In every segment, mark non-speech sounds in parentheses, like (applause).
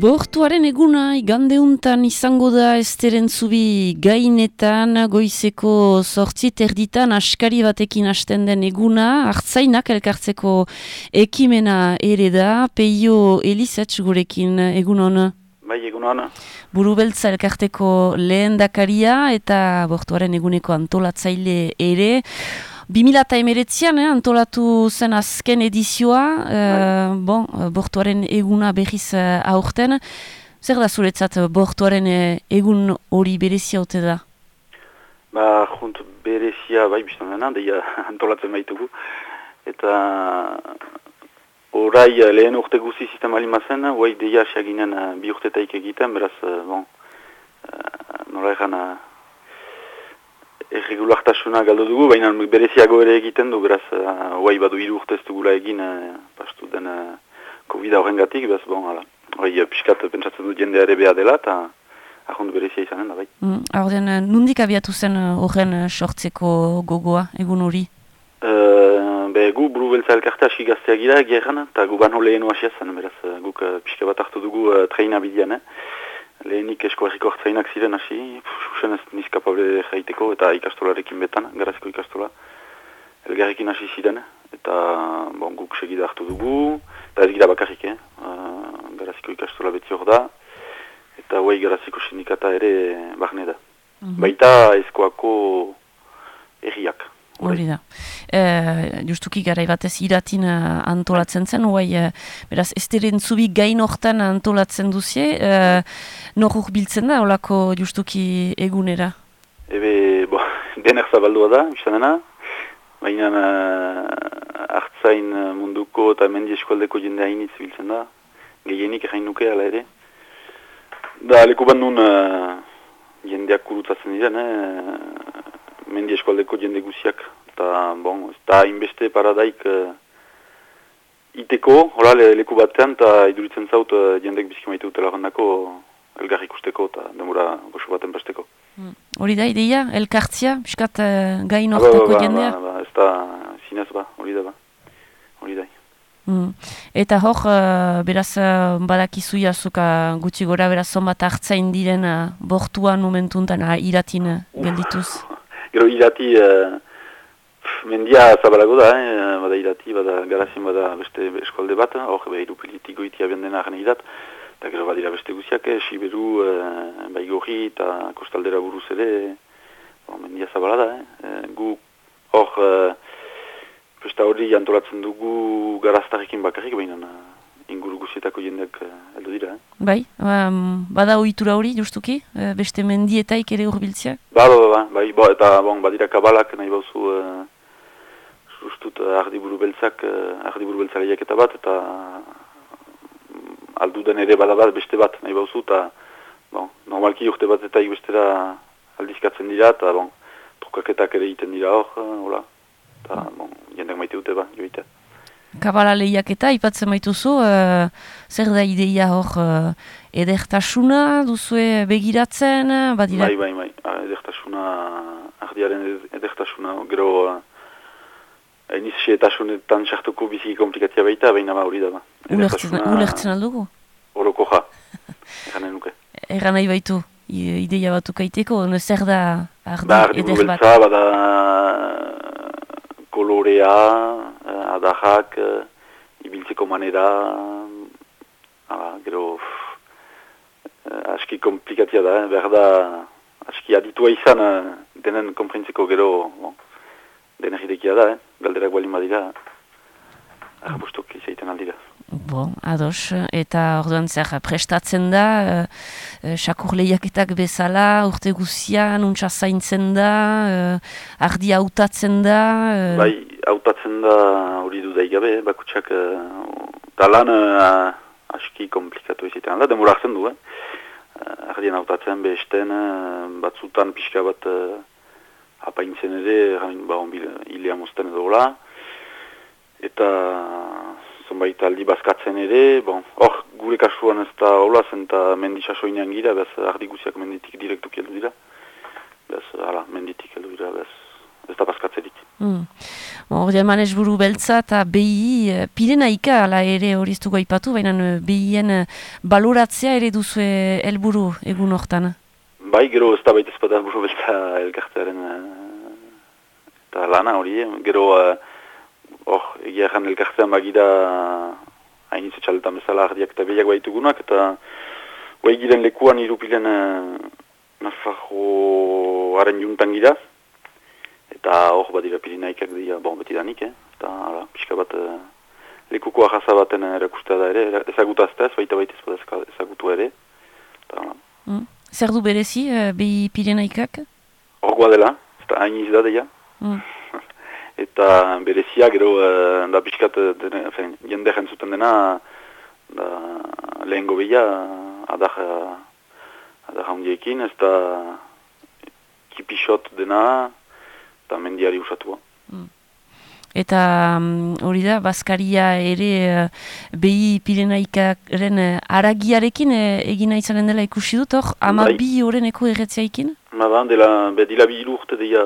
Bortuaren eguna igandeuntan izango da esteren zubi gainetan goizeko sortzi terditan askari batekin hasten den eguna hartzainak elkartzeko ekimena ere da peio elizatz gurekin egun hona. Bai, egun hona. Buru beltza elkarteko lehen dakaria eta bortuaren eguneko antolatzaile ere. 2008an eh, antolatu zen azken edizioa, uh, bon, bortuaren eguna behiz uh, aurten. Zer da zuretzat bortuaren egun hori berezia ote da? Ba, junt berezia bai biztan dena, deia (laughs) antolatzen baitugu. Eta orai lehen urte guzi sistema lima zen, guai deia asiaginen uh, bi urtetaik egiten, beraz, uh, bon, uh, nola egan, erregulartasuna galdo dugu, baina bereziago ere egiten du, beraz, uh, badu hiru urte ez dugula egin, uh, pastu den uh, COVID-a horren gatik, beraz, bon, ala, bai, piskat pentsatzen du jende ere beha dela, eta ahondu berezia izanen da, bai. Mm, Aurden, nundik abiatu zen horren sortzeko gogoa, egun hori? Uh, be, gu buru beltza elkarte aski gaztea gira, gerran, eta gu bano lehenu asia zen, beraz, guk uh, pixka bat hartu dugu uh, treina bidian, eh? Lehenik esko erriko hartzainak ziren hasi, susen ez nizkapable jaiteko eta ikastolarekin betan, garaziko ikastola. Elgarrekin hasi ziren, eta bon, guk segida hartu dugu, eta ez gira bakarrik, eh? Uh, garaziko ikastola beti hor da, eta huai garaziko sindikata ere barne da. Mhm. Baita eskoako erriak. Hori da. E, justuki gara batez iratin uh, antolatzen zen, huai, uh, beraz, esteren zubi gain hortan antolatzen duzie, uh, nor biltzen da, holako justuki egunera? Ebe, bo, (laughs) dener zabaldua da, bizanena, baina uh, hartzain munduko eta mendi eskualdeko jende hainitz biltzen da, gehienik egin nuke ala ere. Da, leku bandun uh, jendeak kurutatzen diren, eh? Mendi eskualdeko jende guziak. Eta, bon, ez da inbeste paradaik uh, iteko, hola, le, leku batean, eta iduritzen zaut uh, jendek bizki maite dutela gandako elgar ikusteko eta demura goxo baten besteko. Hmm. Hori da, ideia, elkartzia, biskat uh, gain orteko ba, ba, jendea? Ba, ba, ez da, zinez ba, hori da ba, hori da. Mm. Eta hor, uh, beraz, uh, badakizu jazuka gutxi gora, beraz, zonbat hartzain diren uh, bortuan momentuntan uh, iratin uh, geldituz? Gero irati, uh, mendia zabalago da, eh? bada irati, bada garazien bada beste eskolde bat, hor beha irupolitiko itia bendena gana irat, eta gero badira beste guziak, eh? Siberu, uh, baigorri eta kostaldera buruz ere, oh, mendia zabala da, eh? gu hor, uh, hori antolatzen dugu garaztarekin bakarrik, baina inguru guzietako jendeak uh, dira. Eh? Bai, um, bada ohitura hori justuki, uh, beste mendietaik ere urbiltzea? Ba, ba, ba, bai, bo, eta bon, badira kabalak nahi bauzu, uh, sustut uh, ardi buru beltzak, uh, ardi buru eta bat, eta um, aldu den ere bada bat, beste bat nahi bauzu, eta bon, normalki urte bat eta ikbestera aldizkatzen dira, eta bon, trukaketak ere egiten dira hor, hola, eta bon, jendeak maite dute ba, joitea. Kabala lehiak eta ipatzen baituzu, uh, zer da ideia hor uh, edertasuna duzue begiratzen? Badira... Bai, bai, bai, ah, edertasuna, ardiaren edertasuna, gero uh, eniz xeetasunetan sartuko biziki komplikatia baita, baina ba hori da ba. Ulertzen aldugu? Horoko ja, egan nuke. Egan nahi baitu, ideia batu kaiteko, zer da ardi ba, eder bat? Bada kolorea, adahak, uh, ibiltzeko manera, uh, gero, uh, aski komplikatia da, eh? behar da, aski aditua izan, uh, denen komprentzeko gero, bon, denen jidekia da, eh? galderak bali madira, arabustok izaiten aldira. Bon, ados, eta orduan zer prestatzen da, uh, sakur lehiaketak bezala, urte guzian, untsa zaintzen da, uh, ardi hautatzen da. Uh... Bai, hautatzen da hori du daigabe, bakutsak uh, talan uh, aski komplikatu izaten da, hartzen du, eh? Ardien hautatzen behesten, batzutan pixka bat apaintzen ere, ba, onbil, hilea mozten edo eta zonbait aldi bazkatzen ere, bon, hor, gure kasuan ez da hola zen eta mendisasoinean gira, bez ardi guziak menditik direktu keldu dira. Bez, ala, menditik keldu dira, bez, ez da paskatzerik. Mm. Ordean manez buru beltza eta BI, uh, pirenaika ala ere hori ez dugu aipatu, baina uh, BIen baloratzea ere duzu helburu egun hortan. Bai, gero ez da baita buru beltza elkartearen eta lana hori, gero hor, egia jan elkartean bagida hain izetxaletan bezala ardiak eta behiak baitugunak, eta guai giren lekuan irupilen Nafarro haren juntan gira, eta hor bat dira pirinaikak dira, bon, beti danik, eh? eta ala, pixka bat uh, lekuko ahasa baten erakustea da ere, ezagutazta ez, baita baita ez ezagutu ere. Eta, mm. Zer du berezi, uh, behi pirinaikak? Hor dela, eta hain izda deia. Mm. Eta berezia, gero, uh, da pixkat, jende jentzuten dena, da lehengo behia, adar, Ada jaundiekin, ez da kipixot dena eta mendiari usatua. Mm. Eta um, hori da, Baskaria ere uh, behi pirenaikaren uh, aragiarekin uh, egina izanen dela ikusi dut, hor? Ama bai. bi horren eko erretzeaikin? Ma dela, be, bi urte deia,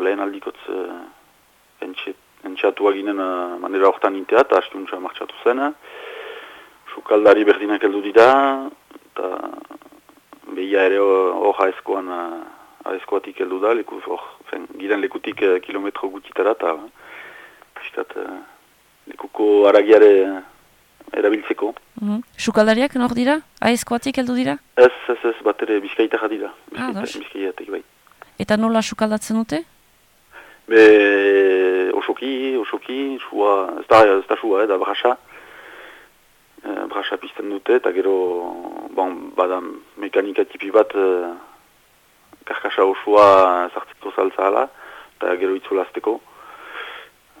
lehen aldikotz uh, entxatu aginen uh, manera horretan inteat, hastiuntza martxatu zen. Sukaldari berdinak heldu dira, eta behia ere hor haezkoan haezkoatik heldu da, leku, or, fen, giren lekutik eh, kilometro gutitara, eta piskat eh, lekuko aragiare erabiltzeko. Mm -hmm. Sukaldariak nor dira? Haezkoatik heldu dira? Ez, ez, ez, bat ere bizkaita jadira. Ah, bai. Eta nola sukaldatzen dute? Be, osoki, osoki, sua, ez da, ez da sua, eh, da brasa. Eh, brasa pizten dute, eta gero, bon, badan mekanika tipi bat e, karkasa osua zartzeko saltza ala, eta gero itzulazteko.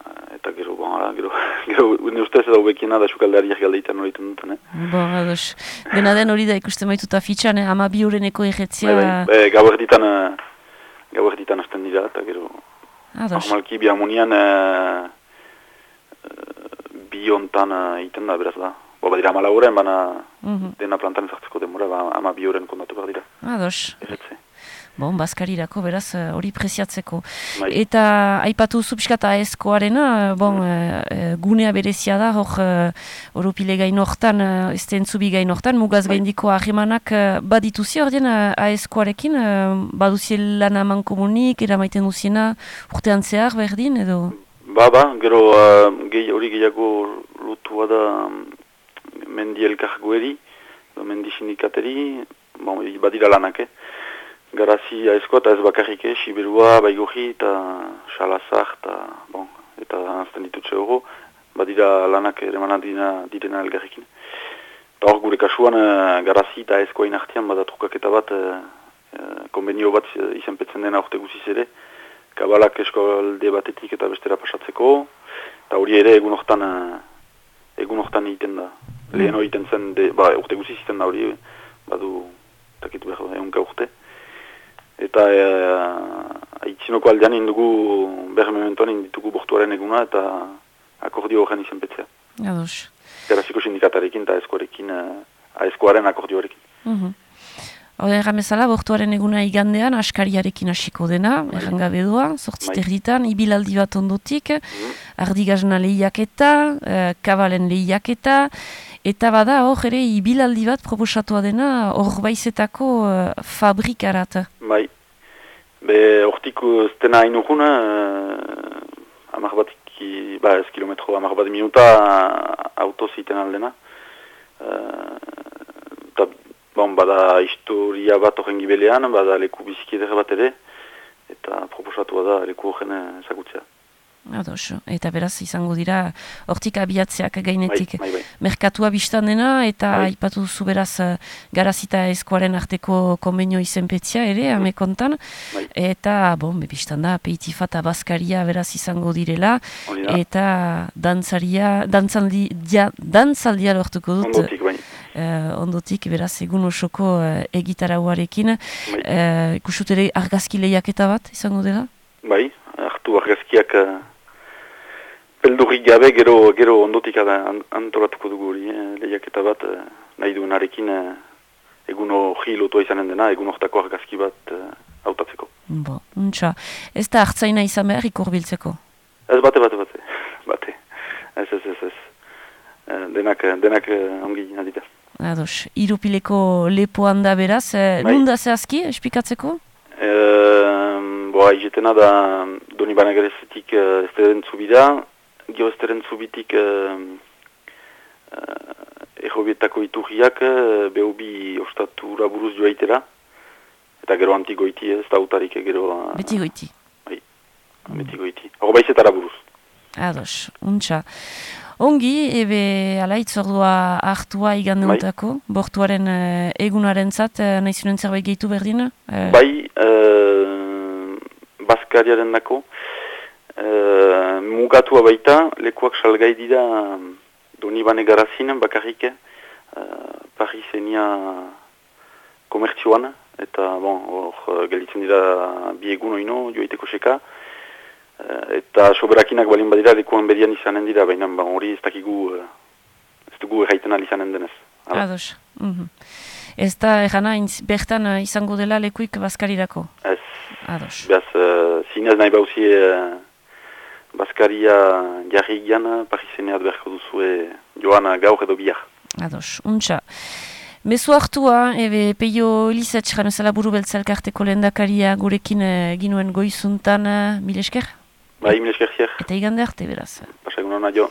Eh, eta gero, bon, ala, gero, (laughs) gero, ne ustez edo bekiena da xukaldariak galdeiten hori duten, eh? Bo, ados. Dena den hori da ikusten baituta fitxan, eh? ama bi horreneko egetzia... Bai, bai, e, gauer ditan, gauer ditan hasten dira, eta gero... Ados. Normalki, bi amunian, e, bi ontan iten da, beraz da. Bo, badira ama lauren, baina mm dena plantan ezartzeko demora, ba, ama bi horren kondatu behar dira. Ados. Erretze. Bon, Baskarirako, beraz, eh, hori preziatzeko. Bai. Eta, aipatu zupskata eskoarena, bon, mm. gunea berezia da, hor, oropile gain hortan, ez zubi gain hortan, mugaz bai. gaindiko ahimanak badituzi hor den, aeskoarekin, baduzi lan aman komunik, eramaiten duziena, urtean zehar, berdin, edo? Ba, ba, gero, uh, hori gehiago lutua da, mendi elkargueri, mendi sindikateri, bon, badira lanak, eh? Garazi aizko eta ez bakarrik, eh? Siberua, Baigorri eta Salazar eta, bon, eta anzten ditutxe hori, badira lanak ere dina direna elgarrekin. Eta hor gure kasuan, uh, Garazi eta aizkoa inartian, bada trukaketa bat, uh, konbenio bat izenpetzen dena orte guziz ere, kabalak eskolde batetik eta bestera pasatzeko, eta hori ere egun hortan, uh, egun hortan egiten da lehen hori zen, de, ba, urte guzi ziten da hori, badu, takit behar, egunka urte. Eta e, aitzinoko aldean indugu, behar mementoan inditugu bortuaren eguna eta akordio horren izen petzea. Ados. Garaziko sindikatarekin eta eskoarekin, aeskoaren akordioarekin. Uh -huh. Hode, erramezala, bortuaren eguna igandean, askariarekin hasiko dena, bai. errangabe doa, sortziterritan, bai. ibilaldi bat ondotik, mm ardigazna lehiaketa, uh, kabalen lehiaketa, Eta bada hor ere ibilaldi bat proposatua dena hor baizetako uh, fabrikarat. Bai, be hortiko ztena hain urguna, uh, amar bat, ki, ba ez kilometro, amar bat minuta uh, auto ziten aldena. Uh, eta bon, bada historia bat horren gibelean, bada leku bizikidere bat ere, eta proposatua da leku horren ezagutzea. Ados, eta beraz izango dira hortik abiatzeak gainetik bai, bai, bai. merkatua biztan dena eta bai. ipatu zu beraz eh, garazita eskuaren arteko konbenio izenpetzia ere, bai. amekontan bai. eta, bon, biztan da peitifa eta baskaria beraz izango direla eta dantzaria dantzaldia, dantzaldia lortuko dut ondotik, bai. Uh, ondotik, beraz, egun osoko uh, egitarauarekin bai. uh, ikusutere argazki lehiaketa bat izango dela? Bai, hartu argazkiak Peldurik gabe gero, gero ondotik antolatuko dugu hori, eh, lehiaketa bat eh, nahi duenarekin eh, egun hori lotua izanen dena, egun hortako argazki bat eh, hautatzeko. Bo, untxa. Ez da hartzaina izan behar ikur biltzeko? Ez bate, bate, bate. (laughs) Bate. Ez, ez, ez, ez. Eh, Denak, denak eh, ongi nadita. Ados, irupileko lepoan da beraz. Eh, Bai. Nunda zehazki, espikatzeko? E, boa, izetena da doni banagerezetik uh, ez deren zubida, deren zubitik uh, uh, errobietako iturriak uh, behobi ostatura buruz joaitera, eta gero antigoiti ez da utarik gero uh, Beti goiti. antigoiti. Hor baizetara buruz. Ados, untxa. Ongi, ebe alaitz ordua hartua igandeutako, bortuaren uh, egunaren zat, uh, nahi zerbait gehitu berdin? Eh, Bai, uh, Baskariaren dako, uh, mugatua baita, lekuak salgai dira doni bane garazin bakarrik, uh, Parisenia komertzioan, eta bon, hor gelditzen dira bi egun oino, joiteko seka, uh, eta soberakinak balin badira lekuan berian izanen dira, baina ba, hori ez dakigu, uh, ez dugu erraiten alizanen denez. Ados. Mhm. Ez da, erana, bertan izango dela lekuik baskarirako. Ez, Ados. Beaz, uh, zinez nahi bauzi uh, Baskaria jarri gian, Pariseneat beharko duzue joan uh, gaur edo bihar. Ados. Untxa. Mezu hartua, ebe peio Elisatx jano zela buru beltzalkarteko lehendakaria gurekin uh, ginuen goizuntan uh, mil esker? Bai, mil eskerzier, Eta igande arte beraz. pasagun hona jo.